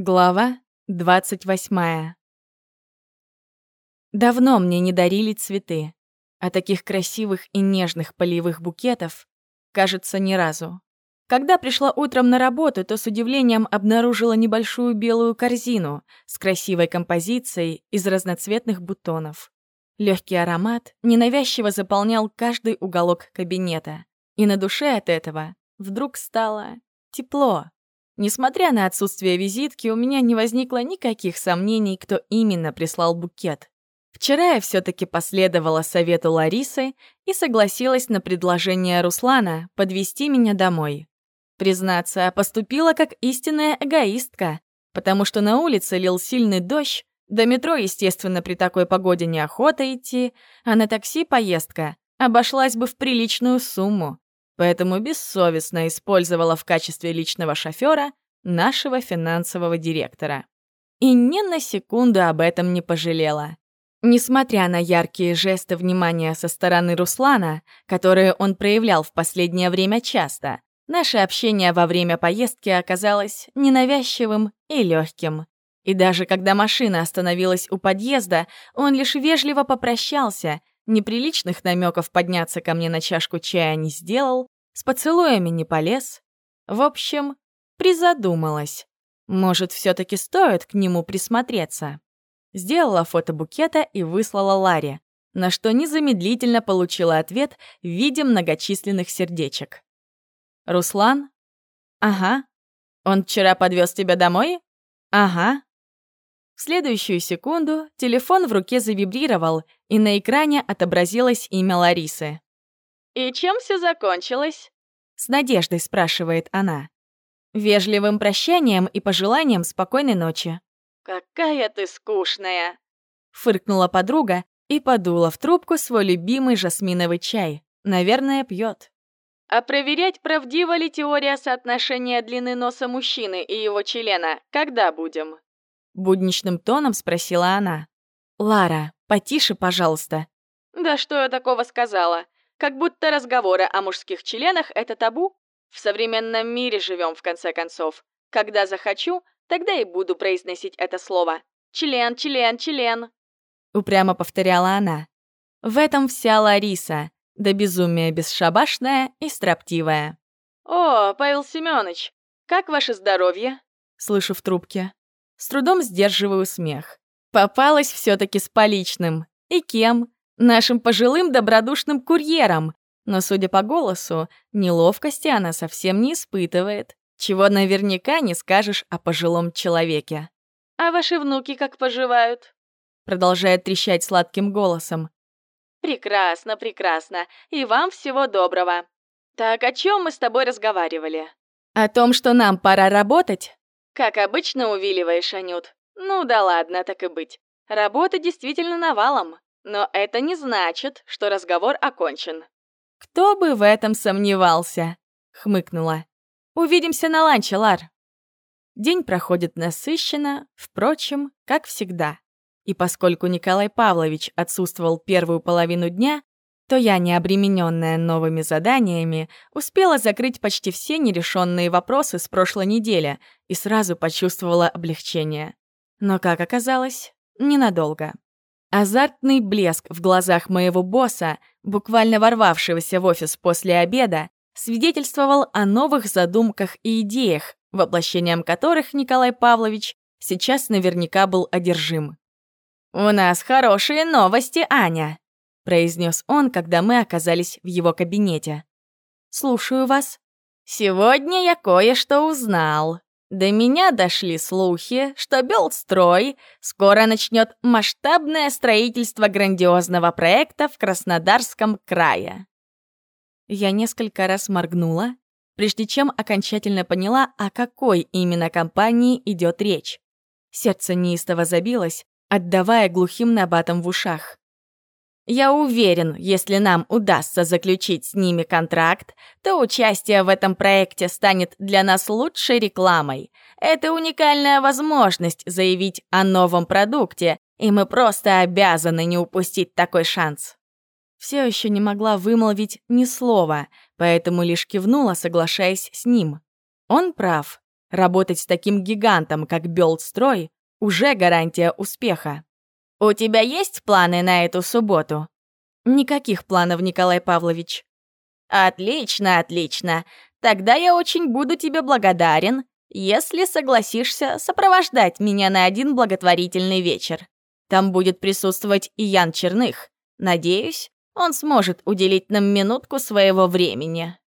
Глава 28 Давно мне не дарили цветы, а таких красивых и нежных полевых букетов, кажется, ни разу. Когда пришла утром на работу, то с удивлением обнаружила небольшую белую корзину с красивой композицией из разноцветных бутонов. Легкий аромат ненавязчиво заполнял каждый уголок кабинета, и на душе от этого вдруг стало тепло. Несмотря на отсутствие визитки, у меня не возникло никаких сомнений, кто именно прислал букет. Вчера я все-таки последовала совету Ларисы и согласилась на предложение Руслана подвести меня домой. Признаться, поступила как истинная эгоистка, потому что на улице лил сильный дождь, до метро, естественно, при такой погоде неохота идти, а на такси поездка обошлась бы в приличную сумму поэтому бессовестно использовала в качестве личного шофера нашего финансового директора. И ни на секунду об этом не пожалела. Несмотря на яркие жесты внимания со стороны Руслана, которые он проявлял в последнее время часто, наше общение во время поездки оказалось ненавязчивым и легким. И даже когда машина остановилась у подъезда, он лишь вежливо попрощался неприличных намеков подняться ко мне на чашку чая не сделал, с поцелуями не полез. В общем, призадумалась. Может, все таки стоит к нему присмотреться. Сделала фото букета и выслала Ларе, на что незамедлительно получила ответ в виде многочисленных сердечек. «Руслан? Ага. Он вчера подвез тебя домой? Ага. В следующую секунду телефон в руке завибрировал, и на экране отобразилось имя Ларисы. «И чем все закончилось?» — с надеждой спрашивает она. Вежливым прощанием и пожеланием спокойной ночи. «Какая ты скучная!» — фыркнула подруга и подула в трубку свой любимый жасминовый чай. Наверное, пьет. А проверять, правдива ли теория соотношения длины носа мужчины и его члена, когда будем? Будничным тоном спросила она. «Лара, потише, пожалуйста». «Да что я такого сказала? Как будто разговоры о мужских членах — это табу? В современном мире живем, в конце концов. Когда захочу, тогда и буду произносить это слово. Член, член, член». Упрямо повторяла она. В этом вся Лариса, да безумие бесшабашная и строптивая. «О, Павел Семенович, как ваше здоровье?» Слышу в трубке. С трудом сдерживаю смех. Попалась все таки с поличным. И кем? Нашим пожилым добродушным курьером. Но, судя по голосу, неловкости она совсем не испытывает. Чего наверняка не скажешь о пожилом человеке. «А ваши внуки как поживают?» Продолжает трещать сладким голосом. «Прекрасно, прекрасно. И вам всего доброго. Так, о чем мы с тобой разговаривали?» «О том, что нам пора работать?» Как обычно увиливаешь, Анют. Ну да ладно, так и быть. Работа действительно навалом, но это не значит, что разговор окончен. «Кто бы в этом сомневался?» — хмыкнула. «Увидимся на ланче, Лар». День проходит насыщенно, впрочем, как всегда. И поскольку Николай Павлович отсутствовал первую половину дня, то я, не обремененная новыми заданиями, успела закрыть почти все нерешенные вопросы с прошлой недели и сразу почувствовала облегчение. Но, как оказалось, ненадолго. Азартный блеск в глазах моего босса, буквально ворвавшегося в офис после обеда, свидетельствовал о новых задумках и идеях, воплощением которых Николай Павлович сейчас наверняка был одержим. «У нас хорошие новости, Аня!» Произнес он, когда мы оказались в его кабинете. «Слушаю вас». «Сегодня я кое-что узнал. До меня дошли слухи, что Белстрой скоро начнет масштабное строительство грандиозного проекта в Краснодарском крае». Я несколько раз моргнула, прежде чем окончательно поняла, о какой именно компании идет речь. Сердце неистово забилось, отдавая глухим набатом в ушах. Я уверен, если нам удастся заключить с ними контракт, то участие в этом проекте станет для нас лучшей рекламой. Это уникальная возможность заявить о новом продукте, и мы просто обязаны не упустить такой шанс. Все еще не могла вымолвить ни слова, поэтому лишь кивнула, соглашаясь с ним. Он прав. Работать с таким гигантом, как Белдстрой, уже гарантия успеха. «У тебя есть планы на эту субботу?» «Никаких планов, Николай Павлович». «Отлично, отлично. Тогда я очень буду тебе благодарен, если согласишься сопровождать меня на один благотворительный вечер. Там будет присутствовать и Ян Черных. Надеюсь, он сможет уделить нам минутку своего времени».